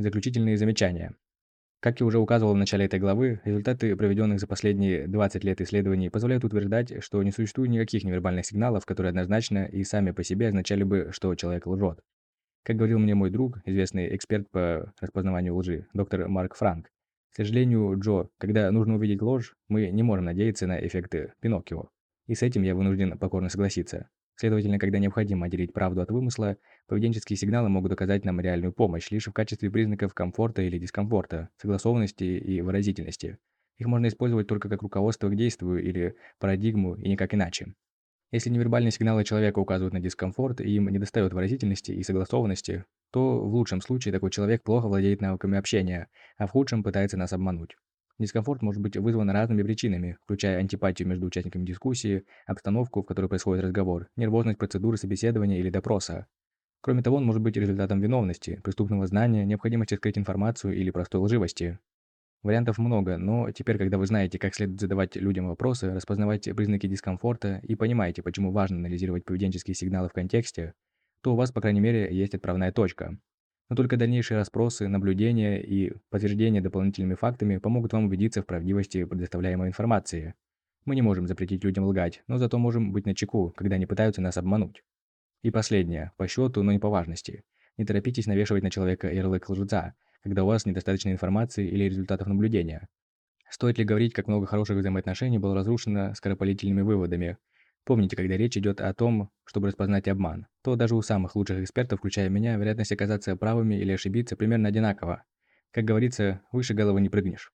Заключительные замечания. Как я уже указывал в начале этой главы, результаты проведенных за последние 20 лет исследований позволяют утверждать, что не существует никаких невербальных сигналов, которые однозначно и сами по себе означали бы, что человек лжет. Как говорил мне мой друг, известный эксперт по распознаванию лжи, доктор Марк Франк, к сожалению, Джо, когда нужно увидеть ложь, мы не можем надеяться на эффекты Пиноккио. И с этим я вынужден покорно согласиться. Следовательно, когда необходимо отделить правду от вымысла, поведенческие сигналы могут оказать нам реальную помощь лишь в качестве признаков комфорта или дискомфорта, согласованности и выразительности. Их можно использовать только как руководство к действию или парадигму и никак иначе. Если невербальные сигналы человека указывают на дискомфорт и им недостает выразительности и согласованности, то в лучшем случае такой человек плохо владеет навыками общения, а в худшем пытается нас обмануть. Дискомфорт может быть вызван разными причинами, включая антипатию между участниками дискуссии, обстановку, в которой происходит разговор, нервозность процедуры собеседования или допроса. Кроме того, он может быть результатом виновности, преступного знания, необходимости скрыть информацию или простой лживости. Вариантов много, но теперь, когда вы знаете, как следует задавать людям вопросы, распознавать признаки дискомфорта и понимаете, почему важно анализировать поведенческие сигналы в контексте, то у вас, по крайней мере, есть отправная точка. Но только дальнейшие расспросы, наблюдения и подтверждения дополнительными фактами помогут вам убедиться в правдивости предоставляемой информации. Мы не можем запретить людям лгать, но зато можем быть начеку, когда они пытаются нас обмануть. И последнее, по счету, но не по важности. Не торопитесь навешивать на человека ярлык лжеца, когда у вас недостаточно информации или результатов наблюдения. Стоит ли говорить, как много хороших взаимоотношений было разрушено скоропалительными выводами, Помните, когда речь идет о том, чтобы распознать обман, то даже у самых лучших экспертов, включая меня, вероятность оказаться правыми или ошибиться примерно одинакова. Как говорится, выше головы не прыгнешь.